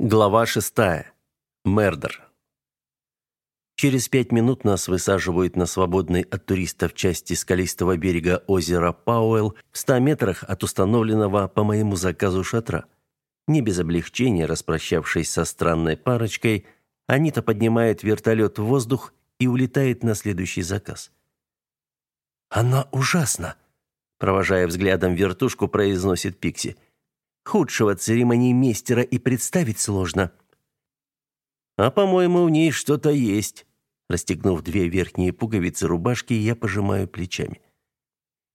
Глава шестая. Мердер. Через пять минут нас высаживают на свободной от туристов части скалистого берега озера Пауэлл в ста метрах от установленного по моему заказу шатра. Не без облегчения распрощавшись со странной парочкой, Анита поднимает вертолет в воздух и улетает на следующий заказ. «Она ужасна!» Провожая взглядом вертушку, произносит Пикси – Худшего церемонии мейстера и представить сложно. А, по-моему, в ней что-то есть. Расстегнув две верхние пуговицы рубашки, я пожимаю плечами.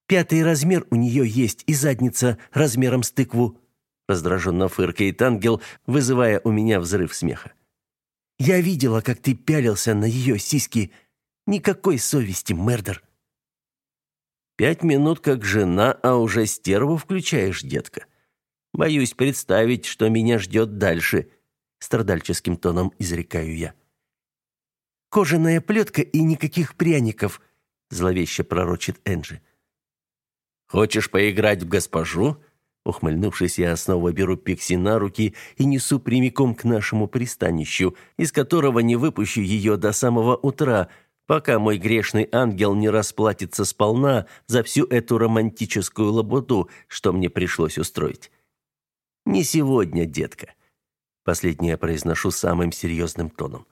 Пятый размер у нее есть и задница размером с тыкву. Раздраженно фыркает ангел, вызывая у меня взрыв смеха. Я видела, как ты пялился на ее сиськи. Никакой совести, Мердер. Пять минут как жена, а уже стерву включаешь, детка. Боюсь представить, что меня ждет дальше, страдальческим тоном изрекаю я. Кожаная плетка и никаких пряников, зловеще пророчит Энджи. Хочешь поиграть в госпожу? Ухмыльнувшись, я снова беру Пикси на руки и несу прямиком к нашему пристанищу, из которого не выпущу ее до самого утра, пока мой грешный ангел не расплатится сполна за всю эту романтическую лабуду, что мне пришлось устроить. Не сегодня, детка. Последнее произношу самым серьезным тоном.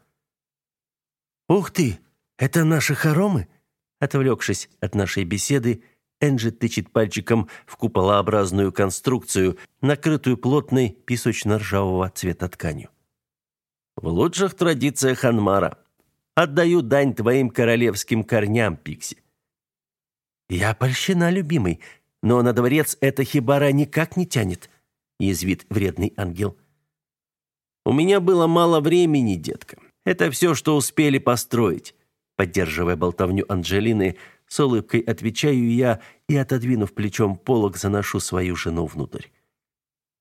Ух ты, это наши хоромы? Отвлекшись от нашей беседы, Энджи тычет пальчиком в куполообразную конструкцию, накрытую плотной песочно-ржавого цвета тканью. В лучших традициях Анмара. Отдаю дань твоим королевским корням, Пикси. Я польщена, любимый, но на дворец эта хибара никак не тянет язвит вредный ангел. У меня было мало времени, детка. Это все, что успели построить. Поддерживая болтовню Анжелины, с улыбкой отвечаю я и, отодвинув плечом полог, заношу свою жену внутрь.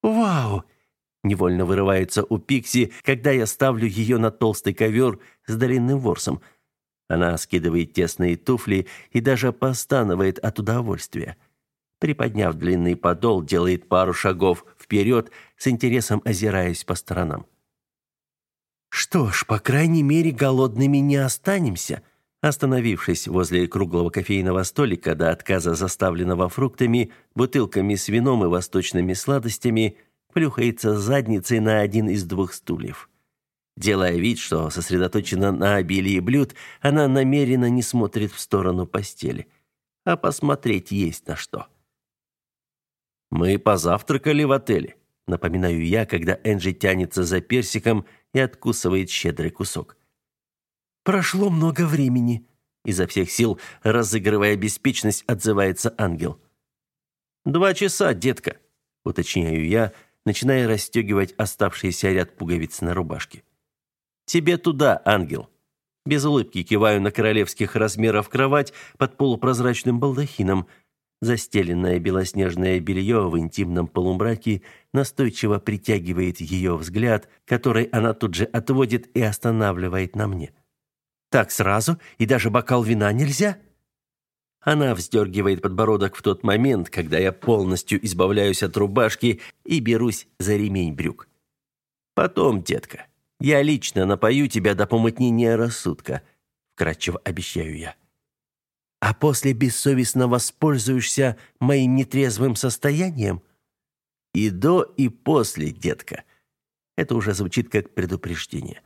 «Вау!» – невольно вырывается у Пикси, когда я ставлю ее на толстый ковер с длинным ворсом. Она скидывает тесные туфли и даже постанывает от удовольствия. Приподняв длинный подол, делает пару шагов вперед, с интересом озираясь по сторонам. «Что ж, по крайней мере, голодными не останемся», Остановившись возле круглого кофейного столика до отказа заставленного фруктами, бутылками с вином и восточными сладостями, плюхается задницей на один из двух стульев. Делая вид, что сосредоточена на обилии блюд, она намеренно не смотрит в сторону постели. А посмотреть есть на что. Мы позавтракали в отеле, напоминаю я, когда Энджи тянется за персиком и откусывает щедрый кусок. Прошло много времени, изо всех сил разыгрывая беспечность, отзывается ангел. Два часа, детка, уточняю я, начиная расстегивать оставшийся ряд пуговиц на рубашке. Тебе туда, ангел. Без улыбки киваю на королевских размеров кровать под полупрозрачным балдахином, Застеленное белоснежное белье в интимном полумраке настойчиво притягивает ее взгляд, который она тут же отводит и останавливает на мне. «Так сразу? И даже бокал вина нельзя?» Она вздергивает подбородок в тот момент, когда я полностью избавляюсь от рубашки и берусь за ремень брюк. «Потом, детка, я лично напою тебя до помутнения рассудка», вкратчиво обещаю я а после бессовестно воспользуешься моим нетрезвым состоянием? И до, и после, детка. Это уже звучит как предупреждение.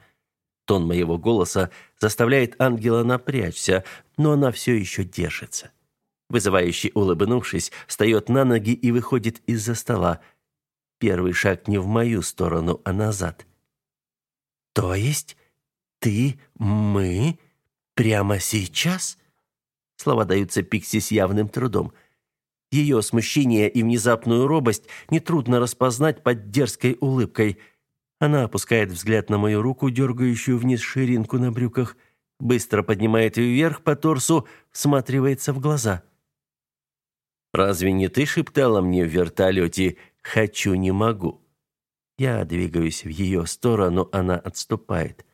Тон моего голоса заставляет ангела напрячься, но она все еще держится. Вызывающе улыбнувшись, встает на ноги и выходит из-за стола. Первый шаг не в мою сторону, а назад. То есть ты, мы, прямо сейчас? Слова даются Пикси с явным трудом. Ее смущение и внезапную робость нетрудно распознать под дерзкой улыбкой. Она опускает взгляд на мою руку, дергающую вниз ширинку на брюках, быстро поднимает ее вверх по торсу, всматривается в глаза. «Разве не ты шептала мне в вертолете «хочу, не могу»?» Я двигаюсь в ее сторону, она отступает.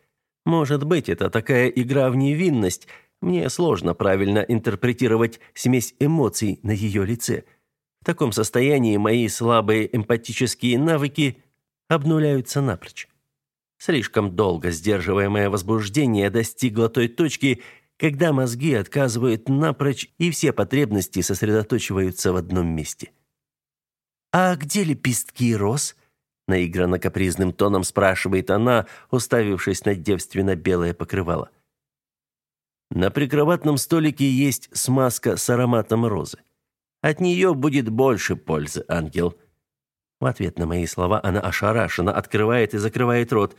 «Может быть, это такая игра в невинность», мне сложно правильно интерпретировать смесь эмоций на ее лице. В таком состоянии мои слабые эмпатические навыки обнуляются напрочь. Слишком долго сдерживаемое возбуждение достигло той точки, когда мозги отказывают напрочь и все потребности сосредоточиваются в одном месте. «А где лепестки роз?» наигранно капризным тоном спрашивает она, уставившись на девственно-белое покрывало. На прикроватном столике есть смазка с ароматом розы. От нее будет больше пользы, ангел. В ответ на мои слова она ошарашенно открывает и закрывает рот.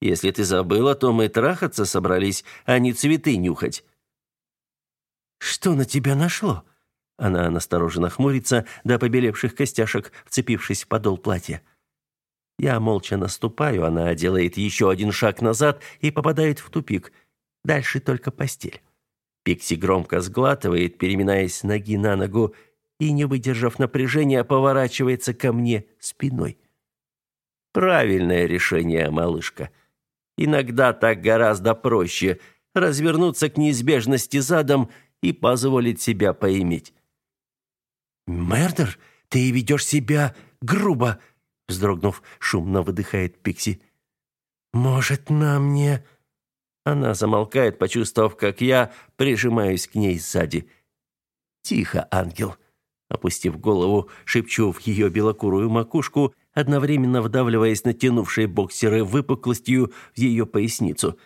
Если ты забыла, то мы трахаться собрались, а не цветы нюхать. Что на тебя нашло? Она настороженно хмурится до побелевших костяшек, вцепившись в подол платья. Я молча наступаю, она делает еще один шаг назад и попадает в тупик. Дальше только постель. Пикси громко сглатывает, переминаясь ноги на ногу, и, не выдержав напряжения, поворачивается ко мне спиной. Правильное решение, малышка. Иногда так гораздо проще развернуться к неизбежности задом и позволить себя поиметь. «Мердер, ты ведешь себя грубо!» Вздрогнув, шумно выдыхает Пикси. «Может, нам не...» Она замолкает, почувствовав, как я прижимаюсь к ней сзади. «Тихо, ангел!» Опустив голову, шепчу в ее белокурую макушку, одновременно вдавливаясь натянувшие боксеры выпуклостью в ее поясницу.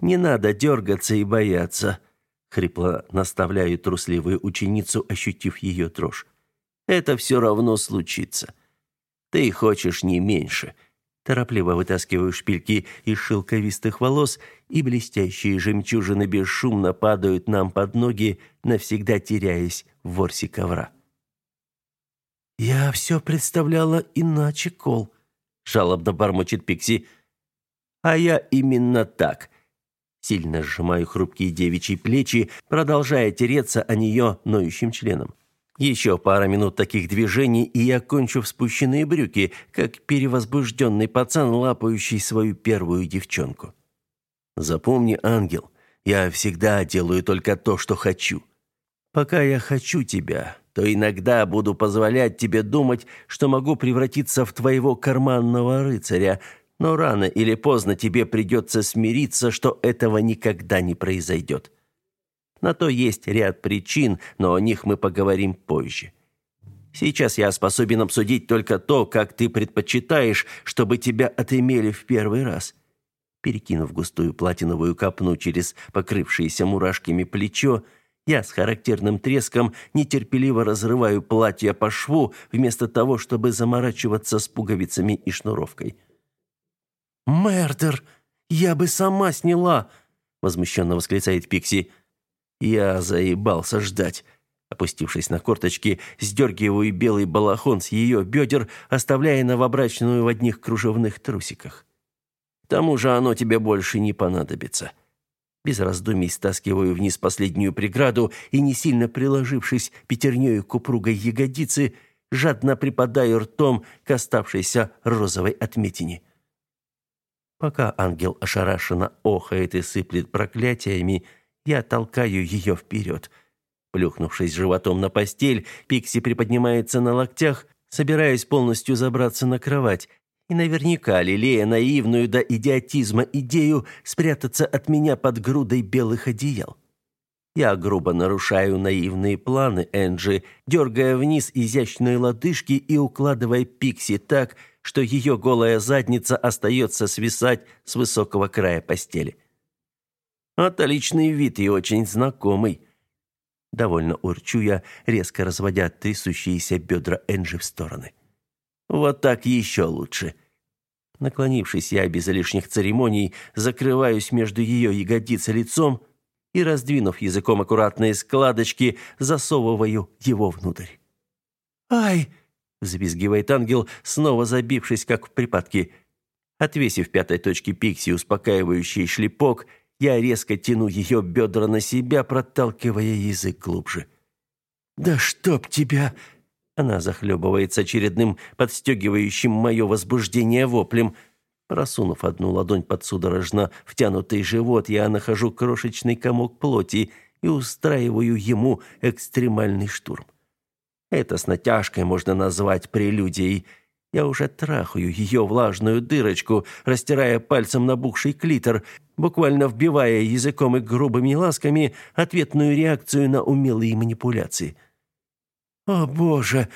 «Не надо дергаться и бояться», — хрипло наставляю трусливую ученицу, ощутив ее дрожь. «Это все равно случится. Ты хочешь не меньше». Торопливо вытаскиваю шпильки из шелковистых волос, и блестящие жемчужины бесшумно падают нам под ноги, навсегда теряясь в ворсе ковра. «Я все представляла иначе, Кол», — жалобно бормочет Пикси. «А я именно так». Сильно сжимаю хрупкие девичьи плечи, продолжая тереться о нее ноющим членом. Еще пара минут таких движений, и я кончу в спущенные брюки, как перевозбужденный пацан, лапающий свою первую девчонку. Запомни, ангел, я всегда делаю только то, что хочу. Пока я хочу тебя, то иногда буду позволять тебе думать, что могу превратиться в твоего карманного рыцаря, но рано или поздно тебе придется смириться, что этого никогда не произойдет. На то есть ряд причин, но о них мы поговорим позже. Сейчас я способен обсудить только то, как ты предпочитаешь, чтобы тебя отымели в первый раз. Перекинув густую платиновую копну через покрывшееся мурашками плечо, я с характерным треском нетерпеливо разрываю платье по шву, вместо того, чтобы заморачиваться с пуговицами и шнуровкой. «Мердер! Я бы сама сняла!» — возмущенно восклицает Пикси. Я заебался ждать. Опустившись на корточки, сдергиваю белый балахон с ее бедер, оставляя новобрачную в одних кружевных трусиках. К тому же оно тебе больше не понадобится. Без раздумий стаскиваю вниз последнюю преграду и, не сильно приложившись пятернёю к упругой ягодице, жадно припадаю ртом к оставшейся розовой отметине. Пока ангел ошарашенно охает и сыплет проклятиями, я толкаю ее вперед. Плюхнувшись животом на постель, Пикси приподнимается на локтях, собираясь полностью забраться на кровать, и наверняка лелея наивную до идиотизма идею спрятаться от меня под грудой белых одеял. Я грубо нарушаю наивные планы Энджи, дергая вниз изящные лодыжки и укладывая Пикси так, что ее голая задница остается свисать с высокого края постели. Отличный вид и очень знакомый. Довольно урчу я, резко разводя трясущиеся бедра Энджи в стороны. Вот так еще лучше. Наклонившись, я без лишних церемоний закрываюсь между ее ягодиц лицом и, раздвинув языком аккуратные складочки, засовываю его внутрь. «Ай!» — взвизгивает ангел, снова забившись, как в припадке. Отвесив пятой точке пикси успокаивающий шлепок — я резко тяну ее бедра на себя, проталкивая язык глубже. «Да чтоб тебя!» Она захлебывается очередным, подстегивающим мое возбуждение воплем. Просунув одну ладонь под судорожно втянутый живот, я нахожу крошечный комок плоти и устраиваю ему экстремальный штурм. Это с натяжкой можно назвать прелюдией. Я уже трахаю ее влажную дырочку, растирая пальцем набухший клитор, буквально вбивая языком и грубыми ласками ответную реакцию на умелые манипуляции. «О, Боже!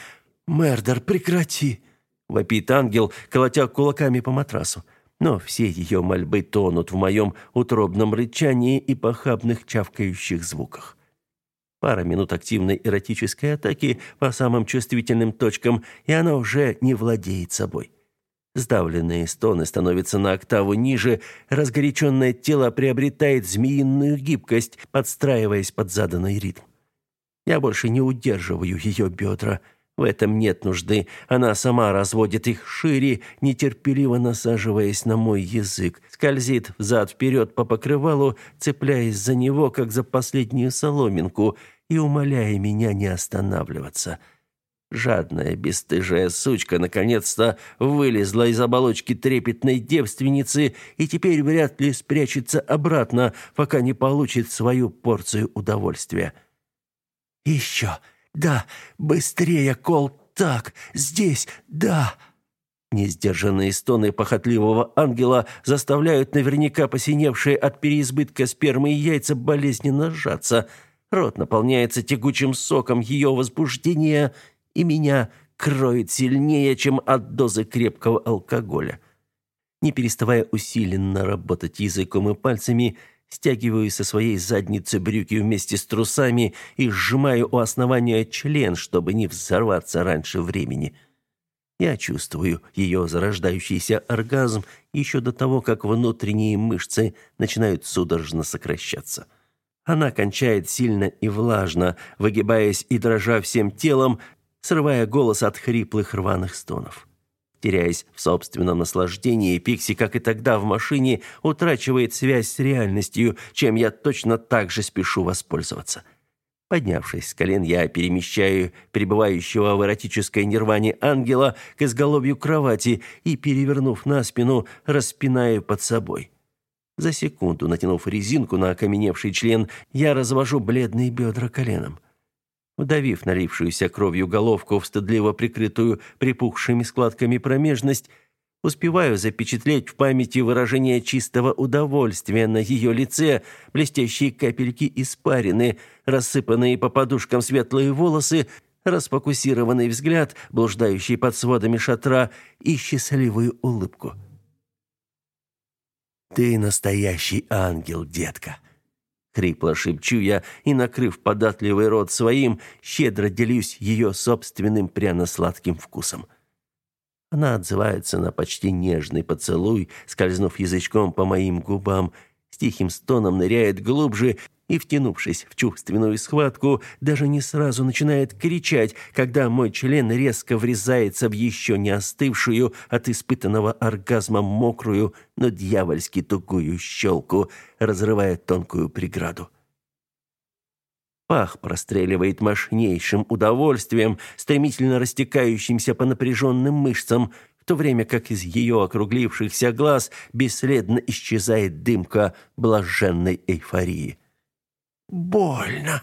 Мердер, прекрати!» — вопит ангел, колотя кулаками по матрасу. Но все ее мольбы тонут в моем утробном рычании и похабных чавкающих звуках. Пара минут активной эротической атаки по самым чувствительным точкам, и она уже не владеет собой. Сдавленные стоны становятся на октаву ниже, разгоряченное тело приобретает змеиную гибкость, подстраиваясь под заданный ритм. Я больше не удерживаю ее бедра. В этом нет нужды. Она сама разводит их шире, нетерпеливо насаживаясь на мой язык. Скользит взад-вперед по покрывалу, цепляясь за него, как за последнюю соломинку, и умоляя меня не останавливаться. Жадная, бесстыжая сучка наконец-то вылезла из оболочки трепетной девственницы и теперь вряд ли спрячется обратно, пока не получит свою порцию удовольствия. «Еще! Да! Быстрее, Кол! Так! Здесь! Да!» Несдержанные стоны похотливого ангела заставляют наверняка посиневшие от переизбытка спермы и яйца болезненно сжаться. Рот наполняется тягучим соком ее возбуждения, и меня кроет сильнее, чем от дозы крепкого алкоголя. Не переставая усиленно работать языком и пальцами, стягиваю со своей задницы брюки вместе с трусами и сжимаю у основания член, чтобы не взорваться раньше времени. Я чувствую ее зарождающийся оргазм еще до того, как внутренние мышцы начинают судорожно сокращаться. Она кончает сильно и влажно, выгибаясь и дрожа всем телом, срывая голос от хриплых рваных стонов. Теряясь в собственном наслаждении, Пикси, как и тогда в машине, утрачивает связь с реальностью, чем я точно так же спешу воспользоваться. Поднявшись с колен, я перемещаю пребывающего в эротической нирване ангела к изголовью кровати и, перевернув на спину, распинаю под собой. За секунду, натянув резинку на окаменевший член, я развожу бледные бедра коленом. Вдавив налившуюся кровью головку в стыдливо прикрытую припухшими складками промежность, успеваю запечатлеть в памяти выражение чистого удовольствия на ее лице, блестящие капельки испарины, рассыпанные по подушкам светлые волосы, расфокусированный взгляд, блуждающий под сводами шатра, и счастливую улыбку. «Ты настоящий ангел, детка!» Хрипло шепчу я и, накрыв податливый рот своим, щедро делюсь ее собственным пряно-сладким вкусом. Она отзывается на почти нежный поцелуй, скользнув язычком по моим губам, с тихим стоном ныряет глубже и, втянувшись в чувственную схватку, даже не сразу начинает кричать, когда мой член резко врезается в еще не остывшую от испытанного оргазма мокрую, но дьявольски тугую щелку, разрывая тонкую преграду. Пах простреливает мощнейшим удовольствием, стремительно растекающимся по напряженным мышцам, в то время как из ее округлившихся глаз бесследно исчезает дымка блаженной эйфории. «Больно!»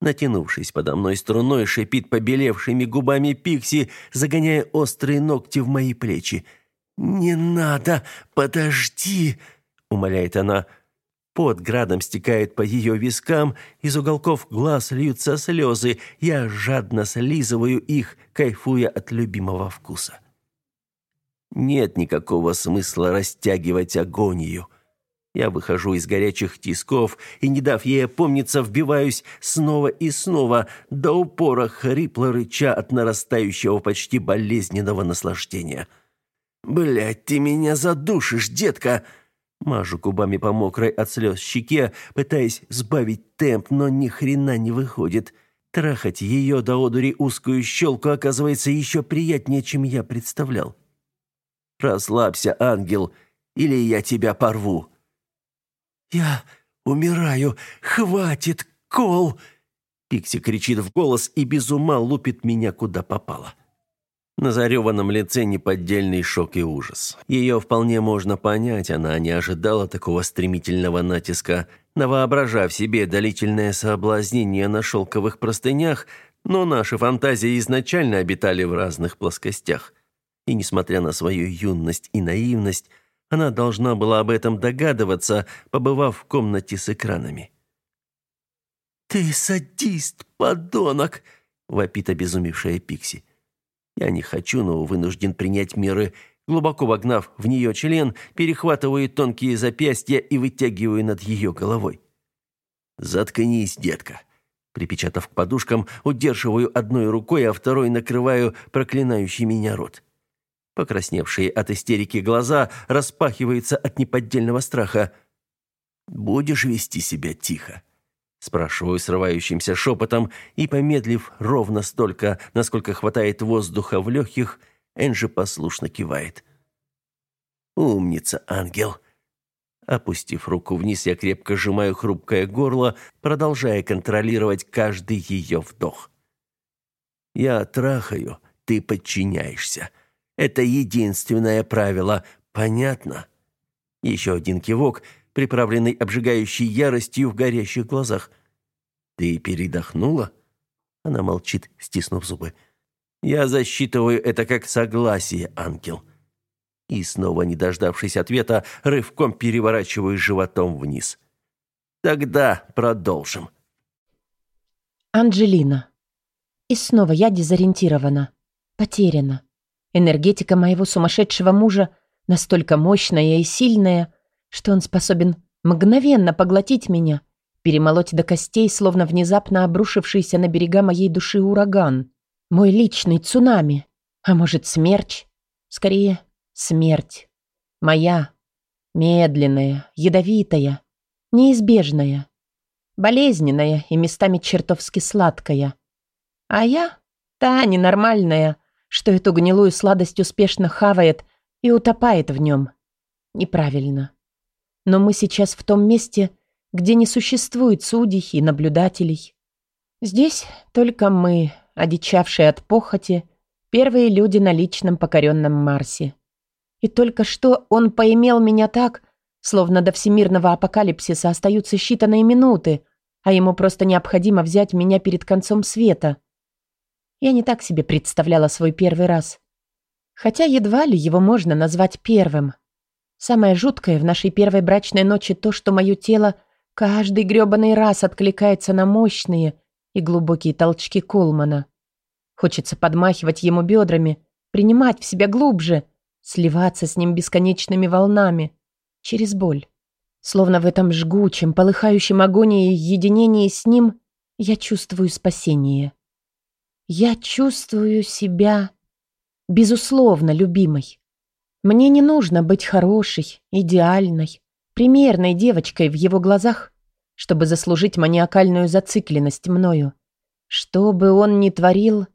Натянувшись подо мной струной, шипит побелевшими губами Пикси, загоняя острые ногти в мои плечи. «Не надо! Подожди!» — умоляет она. Под градом стекает по ее вискам, из уголков глаз льются слезы. Я жадно слизываю их, кайфуя от любимого вкуса. Нет никакого смысла растягивать агонию. Я выхожу из горячих тисков и, не дав ей опомниться, вбиваюсь снова и снова, до упора хрипло рыча от нарастающего почти болезненного наслаждения. «Блядь, ты меня задушишь, детка!» Мажу губами по мокрой от слез щеке, пытаясь сбавить темп, но ни хрена не выходит. Трахать ее до одури узкую щелку оказывается еще приятнее, чем я представлял. «Расслабься, ангел, или я тебя порву!» «Я умираю! Хватит, Кол!» Пикси кричит в голос и без ума лупит меня куда попало. На зареванном лице неподдельный шок и ужас. Ее вполне можно понять, она не ожидала такого стремительного натиска, навоображав себе длительное соблазнение на шелковых простынях, но наши фантазии изначально обитали в разных плоскостях. И несмотря на свою юность и наивность, она должна была об этом догадываться, побывав в комнате с экранами. «Ты садист, подонок!» — вопит обезумевшая Пикси. Я не хочу, но вынужден принять меры. Глубоко вогнав в нее член, перехватываю тонкие запястья и вытягиваю над ее головой. «Заткнись, детка!» Припечатав к подушкам, удерживаю одной рукой, а второй накрываю проклинающий меня рот. Покрасневшие от истерики глаза распахиваются от неподдельного страха. «Будешь вести себя тихо?» Спрашиваю срывающимся шепотом, и, помедлив ровно столько, насколько хватает воздуха в легких, Энджи послушно кивает. «Умница, ангел!» Опустив руку вниз, я крепко сжимаю хрупкое горло, продолжая контролировать каждый ее вдох. «Я трахаю, ты подчиняешься. Это единственное правило, понятно?» Еще один кивок — приправленный обжигающей яростью в горящих глазах. «Ты передохнула?» Она молчит, стиснув зубы. «Я засчитываю это как согласие, ангел». И снова, не дождавшись ответа, рывком переворачиваю животом вниз. «Тогда продолжим». Анджелина. И снова я дезориентирована, потеряна. Энергетика моего сумасшедшего мужа настолько мощная и сильная, что он способен мгновенно поглотить меня, перемолоть до костей, словно внезапно обрушившийся на берега моей души ураган. Мой личный цунами. А может, смерч? Скорее, смерть. Моя. Медленная, ядовитая, неизбежная. Болезненная и местами чертовски сладкая. А я та ненормальная, что эту гнилую сладость успешно хавает и утопает в нем. Неправильно. Но мы сейчас в том месте, где не существует судей и наблюдателей. Здесь только мы, одичавшие от похоти, первые люди на личном покоренном Марсе. И только что он поимел меня так, словно до всемирного апокалипсиса остаются считанные минуты, а ему просто необходимо взять меня перед концом света. Я не так себе представляла свой первый раз. Хотя едва ли его можно назвать первым. Самое жуткое в нашей первой брачной ночи то, что мое тело каждый грёбаный раз откликается на мощные и глубокие толчки Колмана. Хочется подмахивать ему бедрами, принимать в себя глубже, сливаться с ним бесконечными волнами, через боль. Словно в этом жгучем, полыхающем агонии единении с ним я чувствую спасение. Я чувствую себя безусловно любимой. Мне не нужно быть хорошей, идеальной, примерной девочкой в его глазах, чтобы заслужить маниакальную зацикленность мною. Что бы он ни творил,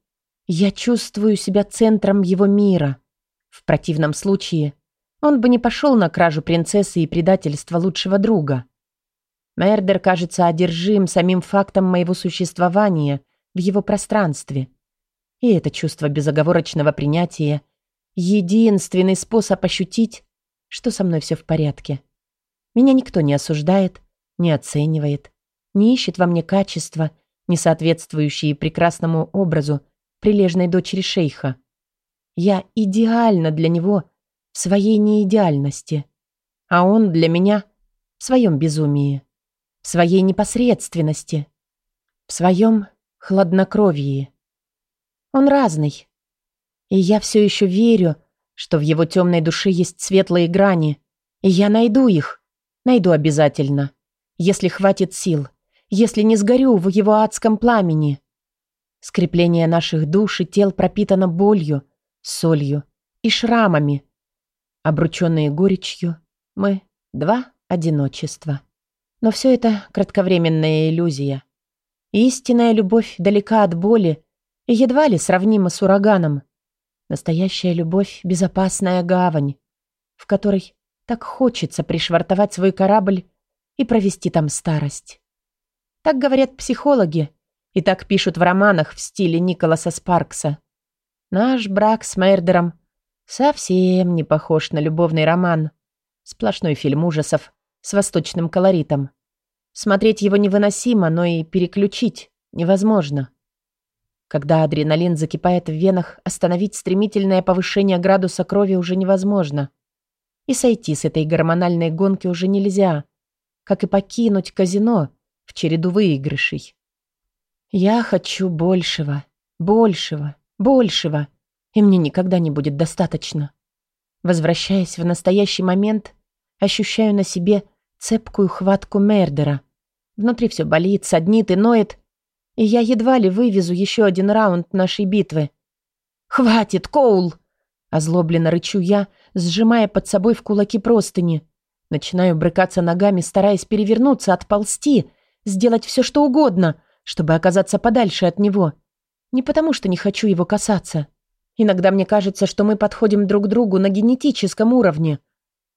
я чувствую себя центром его мира. В противном случае он бы не пошел на кражу принцессы и предательство лучшего друга. Мердер кажется одержим самим фактом моего существования в его пространстве. И это чувство безоговорочного принятия Единственный способ ощутить, что со мной все в порядке. Меня никто не осуждает, не оценивает, не ищет во мне качества, не соответствующие прекрасному образу прилежной дочери шейха. Я идеальна для него в своей неидеальности, а он для меня в своем безумии, в своей непосредственности, в своем хладнокровии. Он разный, и я все еще верю, что в его темной душе есть светлые грани. И я найду их. Найду обязательно. Если хватит сил. Если не сгорю в его адском пламени. Скрепление наших душ и тел пропитано болью, солью и шрамами. Обрученные горечью, мы — два одиночества. Но все это кратковременная иллюзия. Истинная любовь далека от боли и едва ли сравнима с ураганом. Настоящая любовь — безопасная гавань, в которой так хочется пришвартовать свой корабль и провести там старость. Так говорят психологи, и так пишут в романах в стиле Николаса Спаркса. Наш брак с Мердером совсем не похож на любовный роман. Сплошной фильм ужасов с восточным колоритом. Смотреть его невыносимо, но и переключить невозможно. Когда адреналин закипает в венах, остановить стремительное повышение градуса крови уже невозможно. И сойти с этой гормональной гонки уже нельзя, как и покинуть казино в череду выигрышей. Я хочу большего, большего, большего, и мне никогда не будет достаточно. Возвращаясь в настоящий момент, ощущаю на себе цепкую хватку Мердера. Внутри все болит, саднит и ноет, и я едва ли вывезу еще один раунд нашей битвы. «Хватит, Коул!» Озлобленно рычу я, сжимая под собой в кулаки простыни. Начинаю брыкаться ногами, стараясь перевернуться, отползти, сделать все, что угодно, чтобы оказаться подальше от него. Не потому, что не хочу его касаться. Иногда мне кажется, что мы подходим друг другу на генетическом уровне.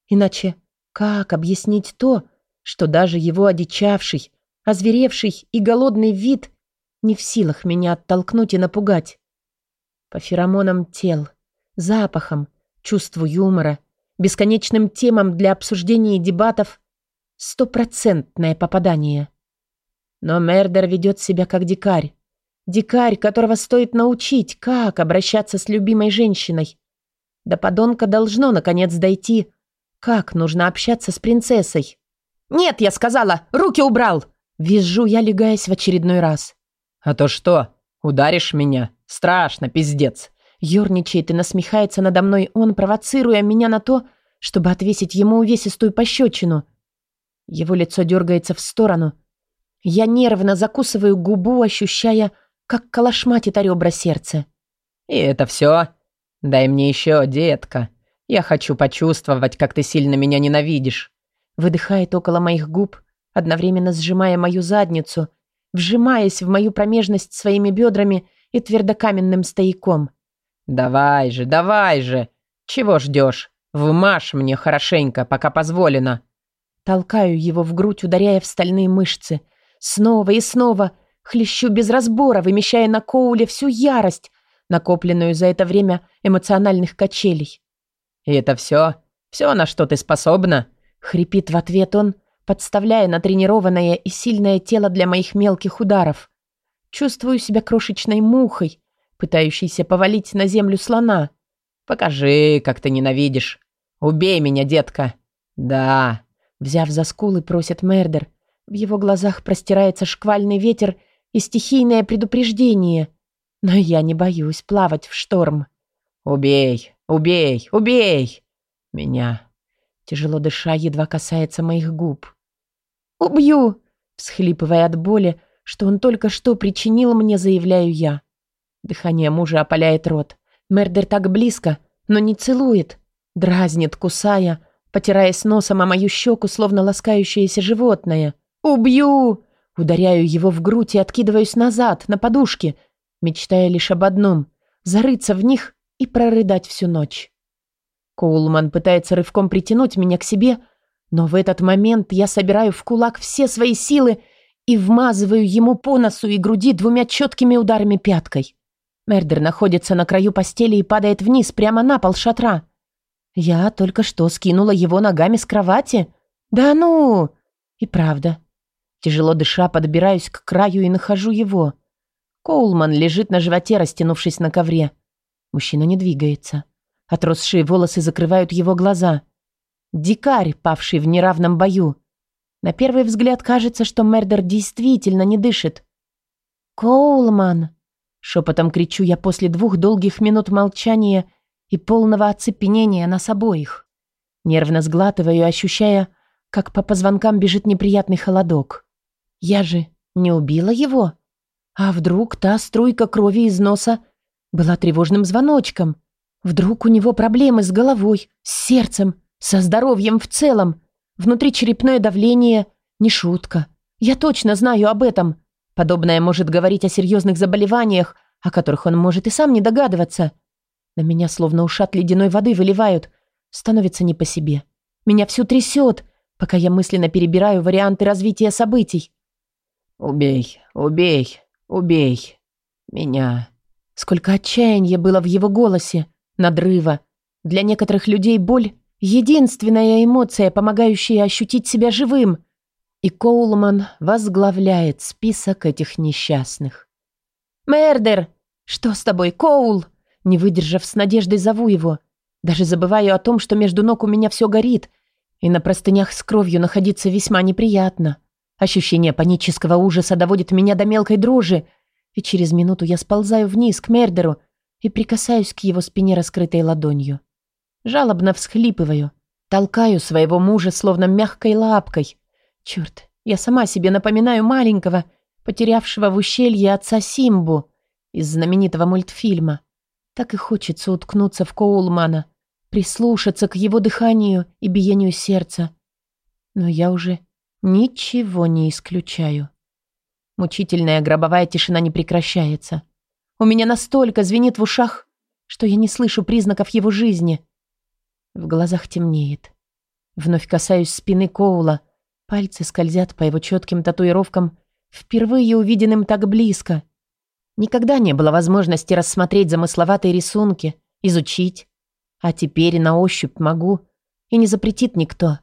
Иначе как объяснить то, что даже его одичавший, озверевший и голодный вид не в силах меня оттолкнуть и напугать? По феромонам тел, запахам, чувству юмора, бесконечным темам для обсуждения и дебатов стопроцентное попадание. Но Мердер ведет себя как дикарь, Дикарь, которого стоит научить, как обращаться с любимой женщиной. До подонка должно, наконец, дойти. Как нужно общаться с принцессой? «Нет, я сказала! Руки убрал!» Визжу я, легаясь в очередной раз. «А то что? Ударишь меня? Страшно, пиздец!» Ёрничает и насмехается надо мной он, провоцируя меня на то, чтобы отвесить ему увесистую пощечину. Его лицо дергается в сторону. Я нервно закусываю губу, ощущая, как колошматит о ребра сердце. «И это все? Дай мне еще, детка. Я хочу почувствовать, как ты сильно меня ненавидишь». Выдыхает около моих губ, одновременно сжимая мою задницу, вжимаясь в мою промежность своими бедрами и твердокаменным стояком. «Давай же, давай же! Чего ждешь? Вмажь мне хорошенько, пока позволено!» Толкаю его в грудь, ударяя в стальные мышцы. Снова и снова, Хлещу без разбора, вымещая на Коуле всю ярость, накопленную за это время эмоциональных качелей. «И это все? Все, на что ты способна?» Хрипит в ответ он, подставляя натренированное и сильное тело для моих мелких ударов. Чувствую себя крошечной мухой, пытающейся повалить на землю слона. «Покажи, как ты ненавидишь. Убей меня, детка!» «Да!» Взяв за скулы, просит Мердер. В его глазах простирается шквальный ветер и стихийное предупреждение. Но я не боюсь плавать в шторм. «Убей! Убей! Убей!» «Меня!» Тяжело дыша, едва касается моих губ. «Убью!» Всхлипывая от боли, что он только что причинил мне, заявляю я. Дыхание мужа опаляет рот. Мердер так близко, но не целует. Дразнит, кусая, потираясь носом о мою щеку, словно ласкающееся животное. «Убью!» Ударяю его в грудь и откидываюсь назад, на подушке, мечтая лишь об одном — зарыться в них и прорыдать всю ночь. Коулман пытается рывком притянуть меня к себе, но в этот момент я собираю в кулак все свои силы и вмазываю ему по носу и груди двумя четкими ударами пяткой. Мердер находится на краю постели и падает вниз, прямо на пол шатра. Я только что скинула его ногами с кровати. Да ну! И правда, Тяжело дыша, подбираюсь к краю и нахожу его. Коулман лежит на животе, растянувшись на ковре. Мужчина не двигается. Отросшие волосы закрывают его глаза. Дикарь, павший в неравном бою. На первый взгляд кажется, что Мердер действительно не дышит. «Коулман!» Шепотом кричу я после двух долгих минут молчания и полного оцепенения нас обоих. Нервно сглатываю, ощущая, как по позвонкам бежит неприятный холодок. Я же не убила его. А вдруг та струйка крови из носа была тревожным звоночком? Вдруг у него проблемы с головой, с сердцем, со здоровьем в целом? Внутричерепное давление – не шутка. Я точно знаю об этом. Подобное может говорить о серьезных заболеваниях, о которых он может и сам не догадываться. На меня словно ушат ледяной воды выливают. Становится не по себе. Меня всю трясет, пока я мысленно перебираю варианты развития событий. «Убей, убей, убей меня». Сколько отчаяния было в его голосе, надрыва. Для некоторых людей боль — единственная эмоция, помогающая ощутить себя живым. И Коулман возглавляет список этих несчастных. «Мердер!» «Что с тобой, Коул?» Не выдержав, с надеждой зову его. Даже забываю о том, что между ног у меня все горит, и на простынях с кровью находиться весьма неприятно. Ощущение панического ужаса доводит меня до мелкой дрожи, и через минуту я сползаю вниз к Мердеру и прикасаюсь к его спине раскрытой ладонью. Жалобно всхлипываю, толкаю своего мужа словно мягкой лапкой. Черт, я сама себе напоминаю маленького, потерявшего в ущелье отца Симбу из знаменитого мультфильма. Так и хочется уткнуться в Коулмана, прислушаться к его дыханию и биению сердца. Но я уже ничего не исключаю. Мучительная гробовая тишина не прекращается. У меня настолько звенит в ушах, что я не слышу признаков его жизни. В глазах темнеет. Вновь касаюсь спины Коула. Пальцы скользят по его четким татуировкам, впервые увиденным так близко. Никогда не было возможности рассмотреть замысловатые рисунки, изучить. А теперь на ощупь могу, и не запретит никто.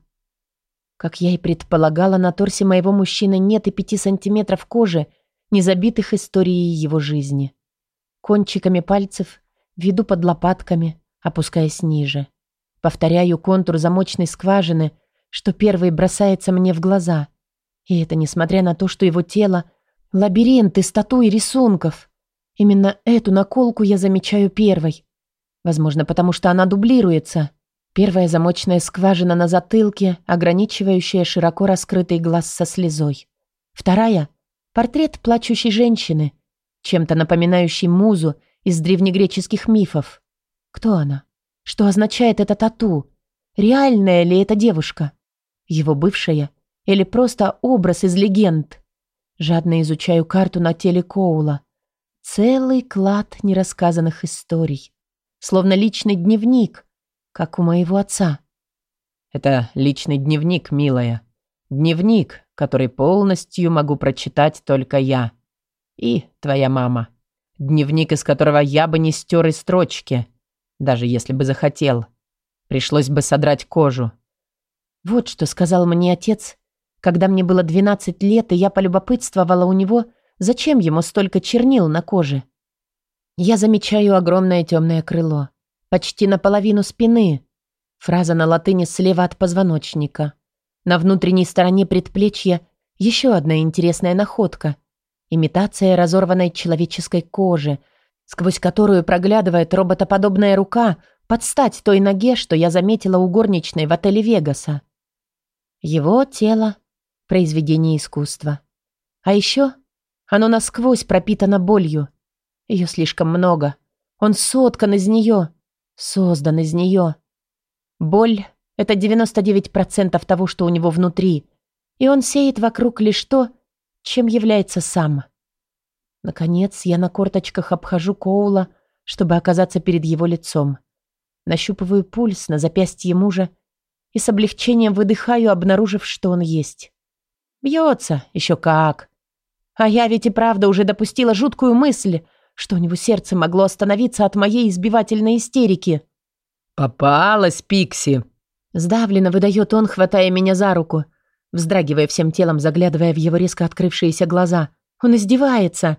Как я и предполагала, на торсе моего мужчины нет и пяти сантиметров кожи, не забитых историей его жизни. Кончиками пальцев веду под лопатками, опускаясь ниже. Повторяю контур замочной скважины, что первый бросается мне в глаза. И это несмотря на то, что его тело — лабиринт из тату рисунков. Именно эту наколку я замечаю первой. Возможно, потому что она дублируется. Первая замочная скважина на затылке, ограничивающая широко раскрытый глаз со слезой. Вторая — портрет плачущей женщины, чем-то напоминающий музу из древнегреческих мифов. Кто она? Что означает это тату? Реальная ли эта девушка? Его бывшая? Или просто образ из легенд? Жадно изучаю карту на теле Коула. Целый клад нерассказанных историй. Словно личный дневник, как у моего отца. Это личный дневник, милая. Дневник, который полностью могу прочитать только я. И твоя мама. Дневник, из которого я бы не стер и строчки, даже если бы захотел. Пришлось бы содрать кожу. Вот что сказал мне отец, когда мне было 12 лет, и я полюбопытствовала у него, Зачем ему столько чернил на коже? Я замечаю огромное темное крыло. Почти наполовину спины. Фраза на латыни слева от позвоночника. На внутренней стороне предплечья еще одна интересная находка. Имитация разорванной человеческой кожи, сквозь которую проглядывает роботоподобная рука под стать той ноге, что я заметила у горничной в отеле Вегаса. Его тело — произведение искусства. А еще оно насквозь пропитано болью. Ее слишком много. Он соткан из нее, создан из нее. Боль — это 99% того, что у него внутри, и он сеет вокруг лишь то, чем является сам. Наконец, я на корточках обхожу Коула, чтобы оказаться перед его лицом. Нащупываю пульс на запястье мужа и с облегчением выдыхаю, обнаружив, что он есть. Бьется, еще как. А я ведь и правда уже допустила жуткую мысль, что у него сердце могло остановиться от моей избивательной истерики. «Попалась, Пикси!» Сдавленно выдает он, хватая меня за руку, вздрагивая всем телом, заглядывая в его резко открывшиеся глаза. Он издевается.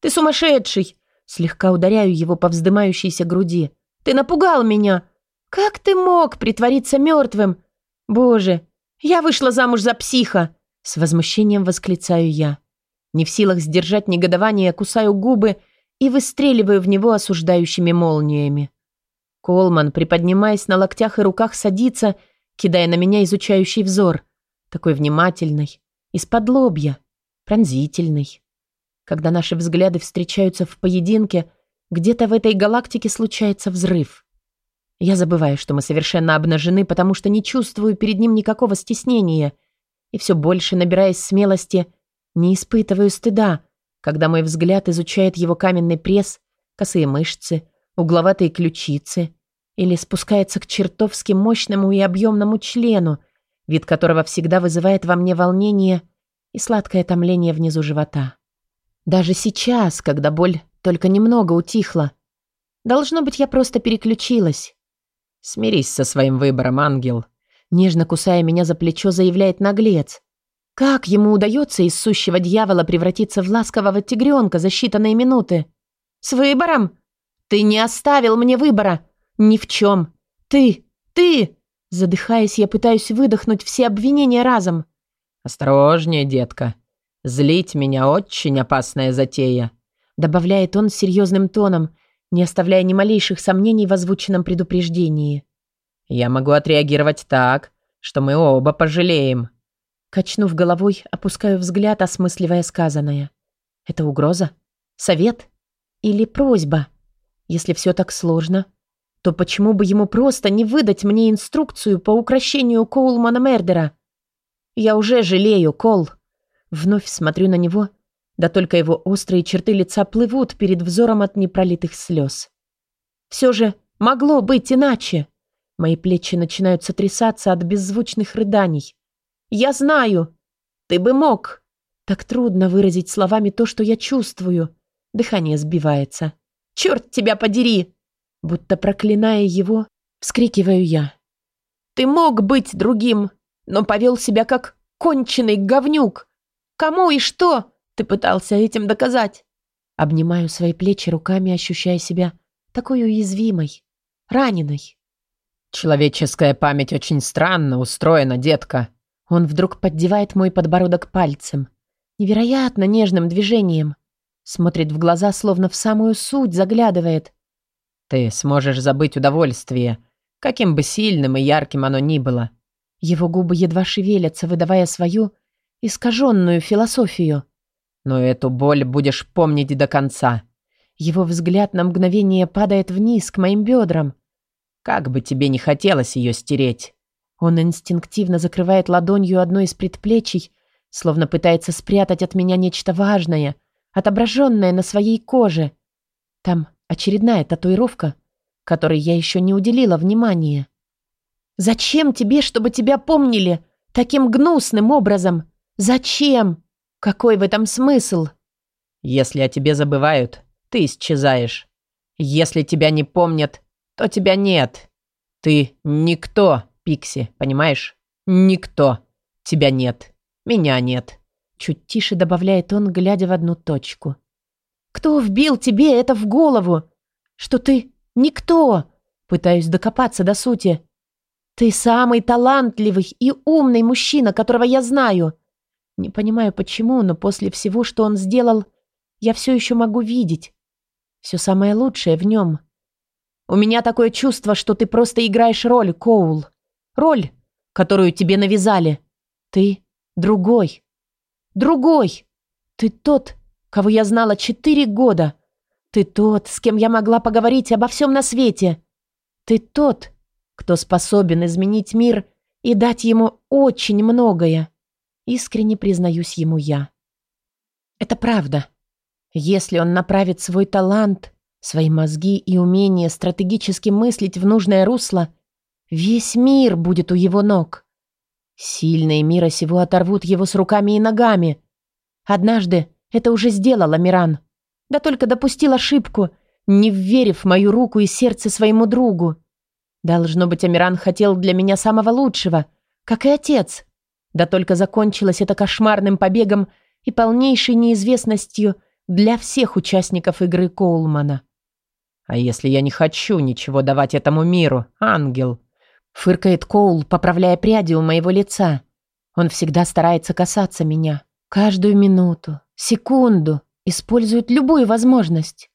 «Ты сумасшедший!» Слегка ударяю его по вздымающейся груди. «Ты напугал меня! Как ты мог притвориться мертвым? Боже, я вышла замуж за психа!» С возмущением восклицаю я. Не в силах сдержать негодование, кусаю губы и выстреливаю в него осуждающими молниями. Колман, приподнимаясь на локтях и руках, садится, кидая на меня изучающий взор. Такой внимательный, из-под лобья, пронзительный. Когда наши взгляды встречаются в поединке, где-то в этой галактике случается взрыв. Я забываю, что мы совершенно обнажены, потому что не чувствую перед ним никакого стеснения, и все больше, набираясь смелости, не испытываю стыда, когда мой взгляд изучает его каменный пресс, косые мышцы, угловатые ключицы или спускается к чертовски мощному и объемному члену, вид которого всегда вызывает во мне волнение и сладкое томление внизу живота. Даже сейчас, когда боль только немного утихла, должно быть, я просто переключилась. «Смирись со своим выбором, ангел», нежно кусая меня за плечо, заявляет наглец. Как ему удается из сущего дьявола превратиться в ласкового тигренка за считанные минуты? С выбором? Ты не оставил мне выбора. Ни в чем. Ты, ты... Задыхаясь, я пытаюсь выдохнуть все обвинения разом. «Осторожнее, детка. Злить меня очень опасная затея», добавляет он серьезным тоном, не оставляя ни малейших сомнений в озвученном предупреждении. «Я могу отреагировать так, что мы оба пожалеем». Качнув головой, опускаю взгляд, осмысливая сказанное. «Это угроза? Совет? Или просьба? Если все так сложно, то почему бы ему просто не выдать мне инструкцию по украшению Коулмана Мердера? Я уже жалею, Кол. Вновь смотрю на него, да только его острые черты лица плывут перед взором от непролитых слез. Все же могло быть иначе. Мои плечи начинают сотрясаться от беззвучных рыданий. Я знаю. Ты бы мог. Так трудно выразить словами то, что я чувствую. Дыхание сбивается. Черт тебя подери! Будто проклиная его, вскрикиваю я. «Ты мог быть другим, но повел себя как конченый говнюк. Кому и что ты пытался этим доказать?» Обнимаю свои плечи руками, ощущая себя такой уязвимой, раненой. «Человеческая память очень странно устроена, детка». Он вдруг поддевает мой подбородок пальцем. Невероятно нежным движением. Смотрит в глаза, словно в самую суть заглядывает. Ты сможешь забыть удовольствие, каким бы сильным и ярким оно ни было. Его губы едва шевелятся, выдавая свою искаженную философию. Но эту боль будешь помнить до конца. Его взгляд на мгновение падает вниз, к моим бедрам. Как бы тебе не хотелось ее стереть. Он инстинктивно закрывает ладонью одно из предплечий, словно пытается спрятать от меня нечто важное, отображенное на своей коже. Там Очередная татуировка, которой я еще не уделила внимания. «Зачем тебе, чтобы тебя помнили таким гнусным образом? Зачем? Какой в этом смысл?» «Если о тебе забывают, ты исчезаешь. Если тебя не помнят, то тебя нет. Ты никто, Пикси, понимаешь? Никто. Тебя нет. Меня нет». Чуть тише добавляет он, глядя в одну точку. Кто вбил тебе это в голову? Что ты никто? Пытаюсь докопаться до сути. Ты самый талантливый и умный мужчина, которого я знаю. Не понимаю почему, но после всего, что он сделал, я все еще могу видеть. Все самое лучшее в нем. У меня такое чувство, что ты просто играешь роль, Коул. Роль, которую тебе навязали. Ты другой. Другой. Ты тот, кого я знала четыре года. Ты тот, с кем я могла поговорить обо всем на свете. Ты тот, кто способен изменить мир и дать ему очень многое. Искренне признаюсь ему я. Это правда. Если он направит свой талант, свои мозги и умение стратегически мыслить в нужное русло, весь мир будет у его ног. Сильные мира сего оторвут его с руками и ногами. Однажды это уже сделала Миран. Да только допустил ошибку, не верив мою руку и сердце своему другу. Должно быть, Амиран хотел для меня самого лучшего, как и отец. Да только закончилось это кошмарным побегом и полнейшей неизвестностью для всех участников игры Коулмана. «А если я не хочу ничего давать этому миру, ангел?» Фыркает Коул, поправляя пряди у моего лица. Он всегда старается касаться меня. Каждую минуту, секунду, использует любую возможность.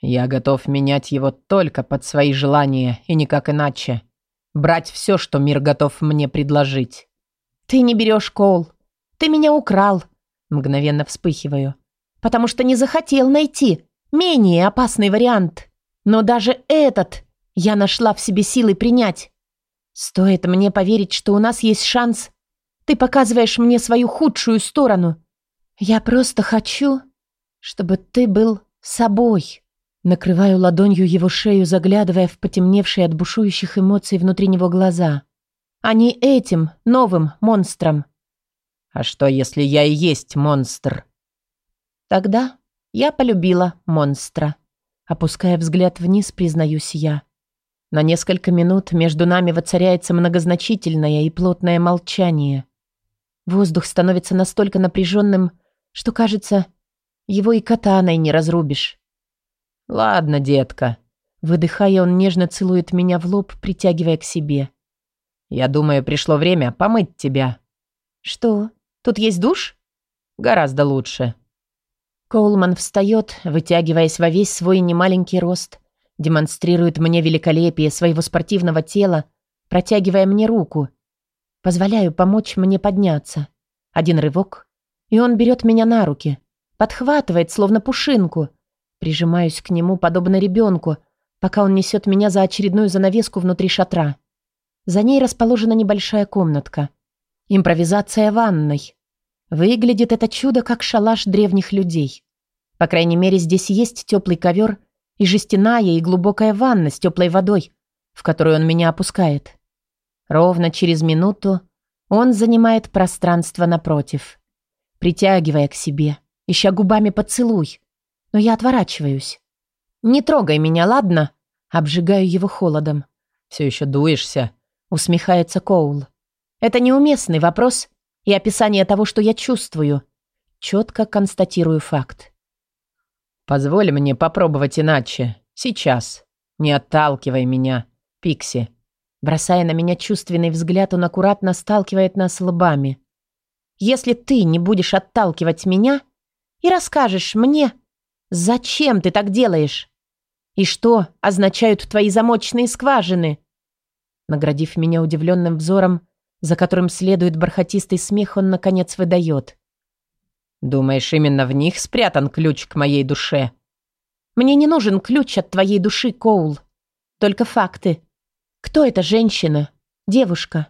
Я готов менять его только под свои желания и никак иначе. Брать все, что мир готов мне предложить. Ты не берешь Коул. Ты меня украл. Мгновенно вспыхиваю. Потому что не захотел найти менее опасный вариант. Но даже этот я нашла в себе силы принять. Стоит мне поверить, что у нас есть шанс. Ты показываешь мне свою худшую сторону. Я просто хочу, чтобы ты был собой. Накрываю ладонью его шею, заглядывая в потемневшие от бушующих эмоций внутри него глаза. А не этим новым монстром. А что, если я и есть монстр? Тогда я полюбила монстра. Опуская взгляд вниз, признаюсь я. На несколько минут между нами воцаряется многозначительное и плотное молчание. Воздух становится настолько напряженным, что, кажется, его и катаной не разрубишь. Ладно, детка. Выдыхая, он нежно целует меня в лоб, притягивая к себе. Я думаю, пришло время помыть тебя. Что? Тут есть душ? Гораздо лучше. Коулман встает, вытягиваясь во весь свой немаленький рост, демонстрирует мне великолепие своего спортивного тела, протягивая мне руку. Позволяю помочь мне подняться. Один рывок, и он берет меня на руки, подхватывает, словно пушинку. Прижимаюсь к нему, подобно ребенку, пока он несет меня за очередную занавеску внутри шатра. За ней расположена небольшая комнатка. Импровизация ванной. Выглядит это чудо как шалаш древних людей. По крайней мере, здесь есть теплый ковер и жестяная и глубокая ванна с теплой водой, в которую он меня опускает. Ровно через минуту он занимает пространство напротив, притягивая к себе, ища губами поцелуй. Но я отворачиваюсь. «Не трогай меня, ладно?» Обжигаю его холодом. «Все еще дуешься?» Усмехается Коул. «Это неуместный вопрос и описание того, что я чувствую. Четко констатирую факт. «Позволь мне попробовать иначе. Сейчас. Не отталкивай меня, Пикси». Бросая на меня чувственный взгляд, он аккуратно сталкивает нас лбами. «Если ты не будешь отталкивать меня и расскажешь мне, зачем ты так делаешь? И что означают твои замочные скважины?» Наградив меня удивленным взором, за которым следует бархатистый смех, он, наконец, выдает. Думаешь, именно в них спрятан ключ к моей душе? Мне не нужен ключ от твоей души, Коул. Только факты. Кто эта женщина? Девушка?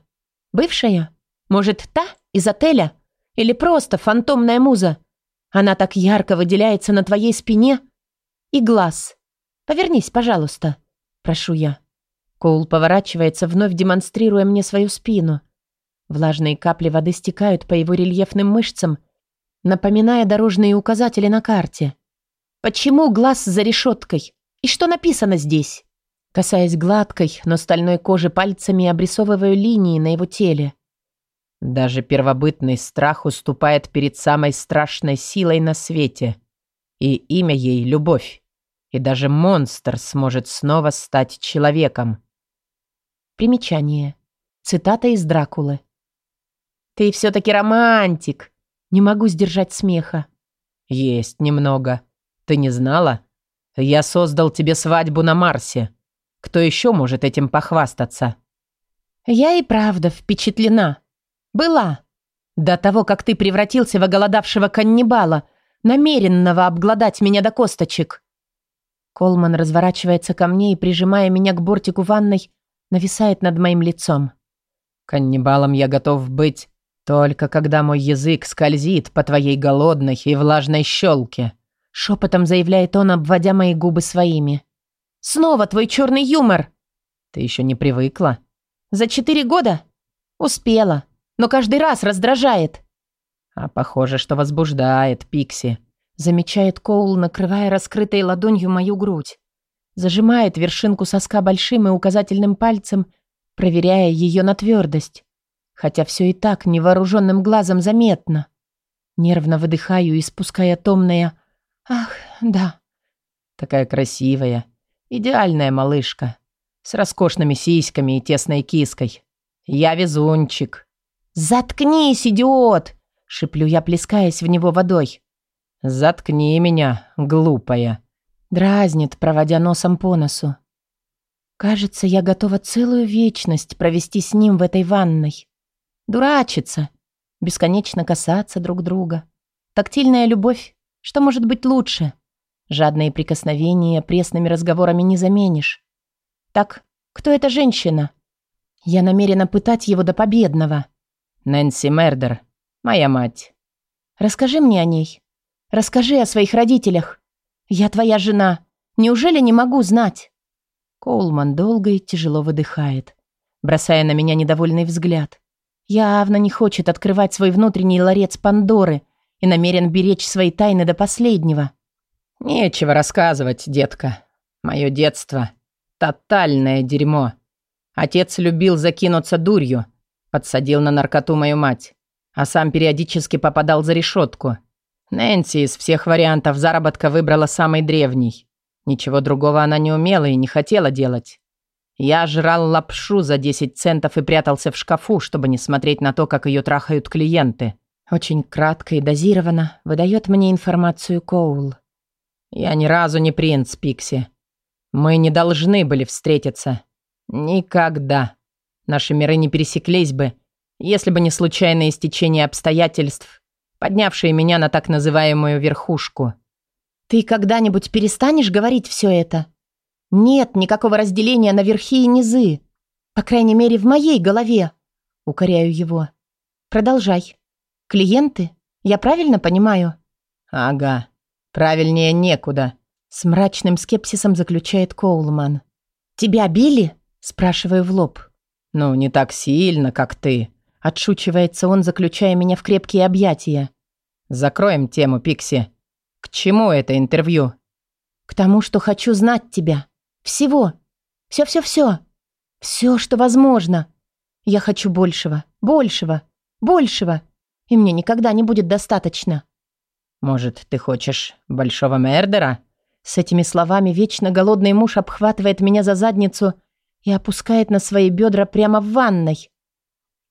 Бывшая? Может, та из отеля? Или просто фантомная муза? Она так ярко выделяется на твоей спине. И глаз. Повернись, пожалуйста. Прошу я. Коул поворачивается, вновь демонстрируя мне свою спину. Влажные капли воды стекают по его рельефным мышцам, напоминая дорожные указатели на карте. Почему глаз за решеткой? И что написано здесь? Касаясь гладкой, но стальной кожи пальцами, обрисовываю линии на его теле. Даже первобытный страх уступает перед самой страшной силой на свете. И имя ей — любовь. И даже монстр сможет снова стать человеком. Примечание. Цитата из Дракулы. «Ты все-таки романтик!» Не могу сдержать смеха. «Есть немного. Ты не знала? Я создал тебе свадьбу на Марсе. Кто еще может этим похвастаться?» «Я и правда впечатлена. Была. До того, как ты превратился в оголодавшего каннибала, намеренного обглодать меня до косточек». Колман разворачивается ко мне и, прижимая меня к бортику ванной, нависает над моим лицом. «Каннибалом я готов быть, только когда мой язык скользит по твоей голодной и влажной щелке», шепотом заявляет он, обводя мои губы своими. «Снова твой черный юмор!» «Ты еще не привыкла?» «За четыре года?» «Успела, но каждый раз раздражает». «А похоже, что возбуждает, Пикси», замечает Коул, накрывая раскрытой ладонью мою грудь. Зажимает вершинку соска большим и указательным пальцем, проверяя ее на твердость хотя все и так невооруженным глазом заметно. Нервно выдыхаю, испуская томное «Ах, да». Такая красивая, идеальная малышка, с роскошными сиськами и тесной киской. Я везунчик. «Заткнись, идиот!» — шиплю я, плескаясь в него водой. «Заткни меня, глупая!» — дразнит, проводя носом по носу. Кажется, я готова целую вечность провести с ним в этой ванной. Дурачиться, бесконечно касаться друг друга. Тактильная любовь, что может быть лучше? Жадные прикосновения пресными разговорами не заменишь. Так, кто эта женщина? Я намерена пытать его до победного. Нэнси Мердер, моя мать. Расскажи мне о ней. Расскажи о своих родителях. Я твоя жена. Неужели не могу знать? Коулман долго и тяжело выдыхает, бросая на меня недовольный взгляд. Явно не хочет открывать свой внутренний ларец Пандоры и намерен беречь свои тайны до последнего. «Нечего рассказывать, детка. Мое детство — тотальное дерьмо. Отец любил закинуться дурью, подсадил на наркоту мою мать, а сам периодически попадал за решетку. Нэнси из всех вариантов заработка выбрала самый древний. Ничего другого она не умела и не хотела делать. Я жрал лапшу за 10 центов и прятался в шкафу, чтобы не смотреть на то, как ее трахают клиенты. Очень кратко и дозированно выдает мне информацию Коул. Я ни разу не принц, Пикси. Мы не должны были встретиться. Никогда. Наши миры не пересеклись бы, если бы не случайное стечение обстоятельств, поднявшие меня на так называемую верхушку. Ты когда-нибудь перестанешь говорить все это? Нет никакого разделения на верхи и низы. По крайней мере, в моей голове. Укоряю его. Продолжай. Клиенты? Я правильно понимаю? Ага. Правильнее некуда. С мрачным скепсисом заключает Коулман. Тебя били? Спрашиваю в лоб. Ну, не так сильно, как ты. Отшучивается он, заключая меня в крепкие объятия. Закроем тему, Пикси. К чему это интервью? К тому, что хочу знать тебя. Всего. Все-все-все. Все, что возможно. Я хочу большего, большего, большего. И мне никогда не будет достаточно. Может, ты хочешь большого мердера? С этими словами вечно голодный муж обхватывает меня за задницу и опускает на свои бедра прямо в ванной.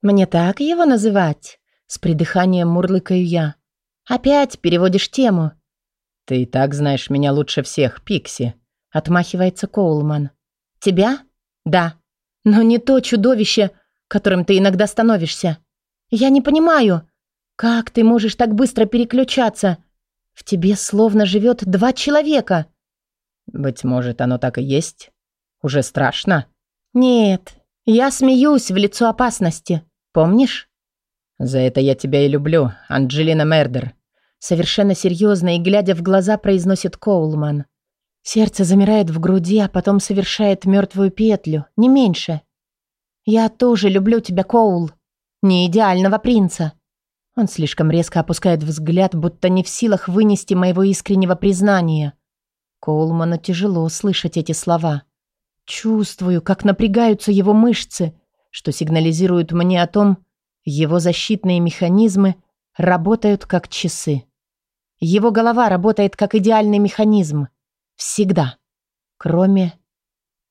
Мне так его называть? С придыханием мурлыкаю я. Опять переводишь тему. Ты и так знаешь меня лучше всех, Пикси. Отмахивается Коулман. Тебя? Да. Но не то чудовище, которым ты иногда становишься. Я не понимаю, как ты можешь так быстро переключаться? В тебе словно живет два человека. Быть может, оно так и есть. Уже страшно? Нет, я смеюсь в лицо опасности. Помнишь? За это я тебя и люблю, Анджелина Мердер. Совершенно серьезно и глядя в глаза произносит Коулман. Сердце замирает в груди, а потом совершает мертвую петлю, не меньше. «Я тоже люблю тебя, Коул. Не идеального принца». Он слишком резко опускает взгляд, будто не в силах вынести моего искреннего признания. Коулману тяжело слышать эти слова. Чувствую, как напрягаются его мышцы, что сигнализирует мне о том, его защитные механизмы работают как часы. Его голова работает как идеальный механизм. Всегда. Кроме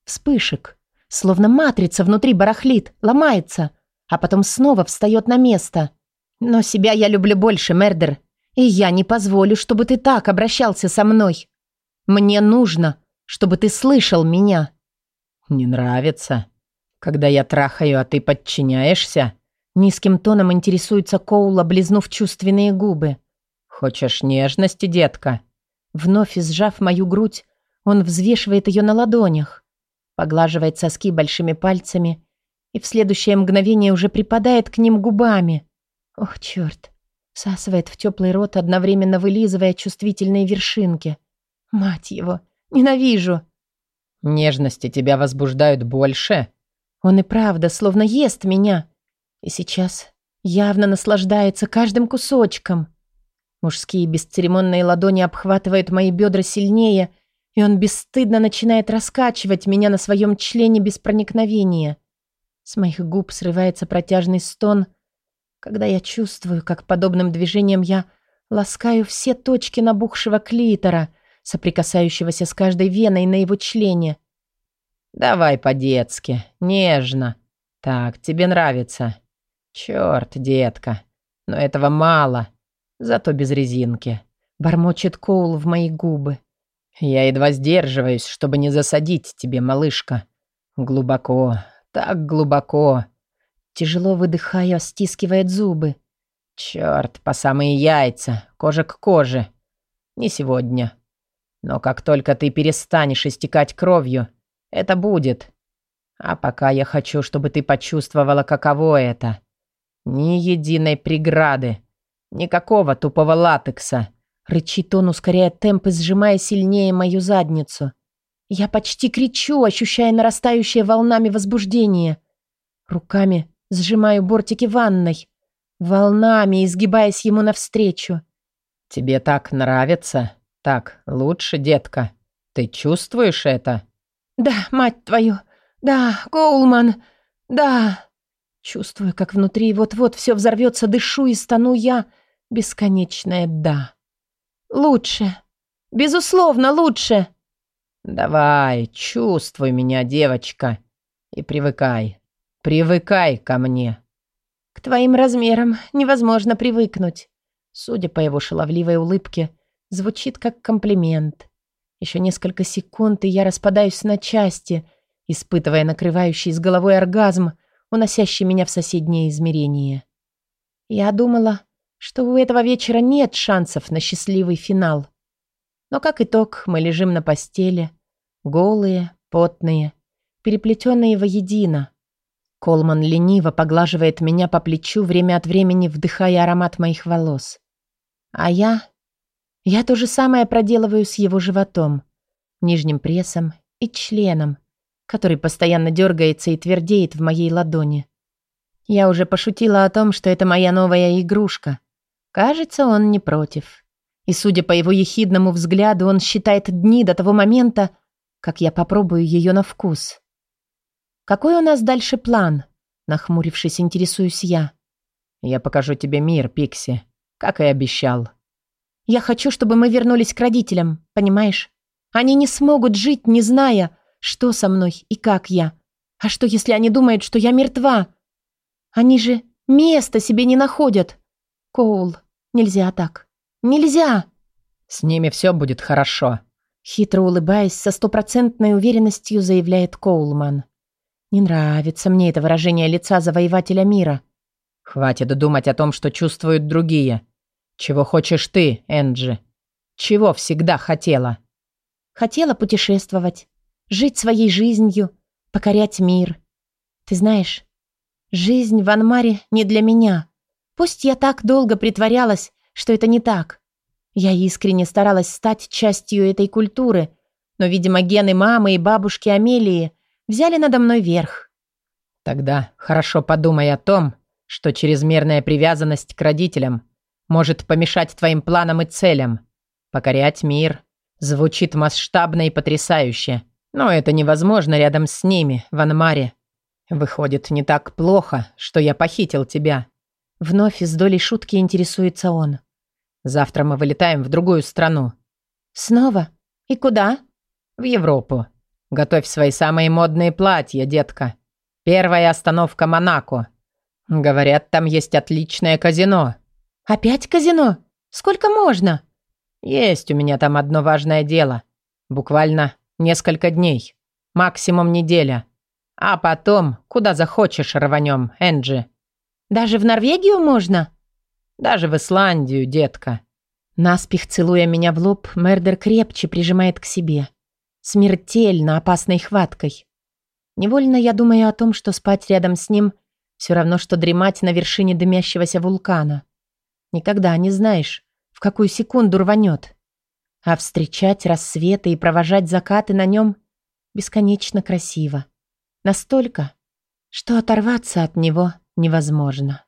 вспышек. Словно матрица внутри барахлит, ломается, а потом снова встает на место. Но себя я люблю больше, Мердер. И я не позволю, чтобы ты так обращался со мной. Мне нужно, чтобы ты слышал меня. Не нравится, когда я трахаю, а ты подчиняешься? Низким тоном интересуется Коул, облизнув чувственные губы. Хочешь нежности, детка? Вновь сжав мою грудь, он взвешивает ее на ладонях, поглаживает соски большими пальцами и в следующее мгновение уже припадает к ним губами. Ох, черт! Всасывает в теплый рот, одновременно вылизывая чувствительные вершинки. Мать его! Ненавижу! Нежности тебя возбуждают больше? Он и правда словно ест меня. И сейчас явно наслаждается каждым кусочком. Мужские бесцеремонные ладони обхватывают мои бедра сильнее, и он бесстыдно начинает раскачивать меня на своем члене без проникновения. С моих губ срывается протяжный стон, когда я чувствую, как подобным движением я ласкаю все точки набухшего клитора, соприкасающегося с каждой веной на его члене. «Давай по-детски, нежно. Так, тебе нравится. Черт, детка, но этого мало зато без резинки. Бормочет Коул в мои губы. Я едва сдерживаюсь, чтобы не засадить тебе, малышка. Глубоко, так глубоко. Тяжело выдыхая, стискивает зубы. Черт, по самые яйца, кожа к коже. Не сегодня. Но как только ты перестанешь истекать кровью, это будет. А пока я хочу, чтобы ты почувствовала, каково это. Ни единой преграды, Никакого тупого латекса. Рычит он, ускоряя темп и сжимая сильнее мою задницу. Я почти кричу, ощущая нарастающее волнами возбуждение. Руками сжимаю бортики ванной, волнами изгибаясь ему навстречу. «Тебе так нравится? Так лучше, детка. Ты чувствуешь это?» «Да, мать твою! Да, Коулман! Да!» Чувствую, как внутри вот-вот все взорвется, дышу и стану я, Бесконечное «да». Лучше. Безусловно, лучше. Давай, чувствуй меня, девочка, и привыкай. Привыкай ко мне. К твоим размерам невозможно привыкнуть. Судя по его шаловливой улыбке, звучит как комплимент. Еще несколько секунд, и я распадаюсь на части, испытывая накрывающий с головой оргазм, уносящий меня в соседнее измерение. Я думала, что у этого вечера нет шансов на счастливый финал. Но как итог, мы лежим на постели, голые, потные, переплетенные воедино. Колман лениво поглаживает меня по плечу, время от времени вдыхая аромат моих волос. А я... Я то же самое проделываю с его животом, нижним прессом и членом, который постоянно дергается и твердеет в моей ладони. Я уже пошутила о том, что это моя новая игрушка. Кажется, он не против. И, судя по его ехидному взгляду, он считает дни до того момента, как я попробую ее на вкус. «Какой у нас дальше план?» Нахмурившись, интересуюсь я. «Я покажу тебе мир, Пикси, как и обещал». «Я хочу, чтобы мы вернулись к родителям, понимаешь? Они не смогут жить, не зная, что со мной и как я. А что, если они думают, что я мертва? Они же места себе не находят. Коул, нельзя так. Нельзя!» «С ними все будет хорошо», Хитро улыбаясь, со стопроцентной уверенностью заявляет Коулман. Не нравится мне это выражение лица завоевателя мира. Хватит думать о том, что чувствуют другие. Чего хочешь ты, Энджи? Чего всегда хотела? Хотела путешествовать, жить своей жизнью, покорять мир. Ты знаешь, жизнь в Анмаре не для меня. Пусть я так долго притворялась, что это не так. Я искренне старалась стать частью этой культуры, но, видимо, гены мамы и бабушки Амелии – взяли надо мной верх. Тогда хорошо подумай о том, что чрезмерная привязанность к родителям может помешать твоим планам и целям. Покорять мир звучит масштабно и потрясающе, но это невозможно рядом с ними, в Анмаре. Выходит, не так плохо, что я похитил тебя. Вновь из долей шутки интересуется он. Завтра мы вылетаем в другую страну. Снова? И куда? В Европу. Готовь свои самые модные платья, детка. Первая остановка Монако. Говорят, там есть отличное казино. Опять казино? Сколько можно? Есть у меня там одно важное дело. Буквально несколько дней. Максимум неделя. А потом, куда захочешь, рванем, Энджи. Даже в Норвегию можно? Даже в Исландию, детка. Наспех целуя меня в лоб, Мердер крепче прижимает к себе смертельно опасной хваткой. Невольно я думаю о том, что спать рядом с ним все равно, что дремать на вершине дымящегося вулкана. Никогда не знаешь, в какую секунду рванет. А встречать рассветы и провожать закаты на нем бесконечно красиво. Настолько, что оторваться от него невозможно.